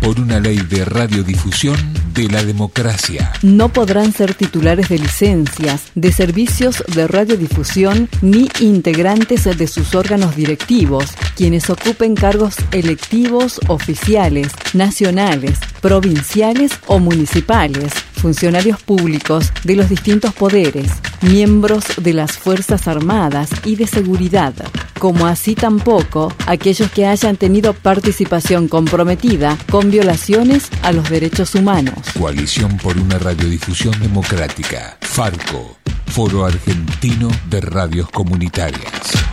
por una ley de radiodifusión de la democracia. No podrán ser titulares de licencias, de servicios de radiodifusión ni integrantes de sus órganos directivos, quienes ocupen cargos electivos oficiales, nacionales, provinciales o municipales, funcionarios públicos de los distintos poderes, miembros de las Fuerzas Armadas y de Seguridad, como así tampoco aquellos que hayan tenido participación comprometida con violaciones a los derechos humanos. Coalición por una radiodifusión democrática. Farco, Foro Argentino de Radios Comunitarias.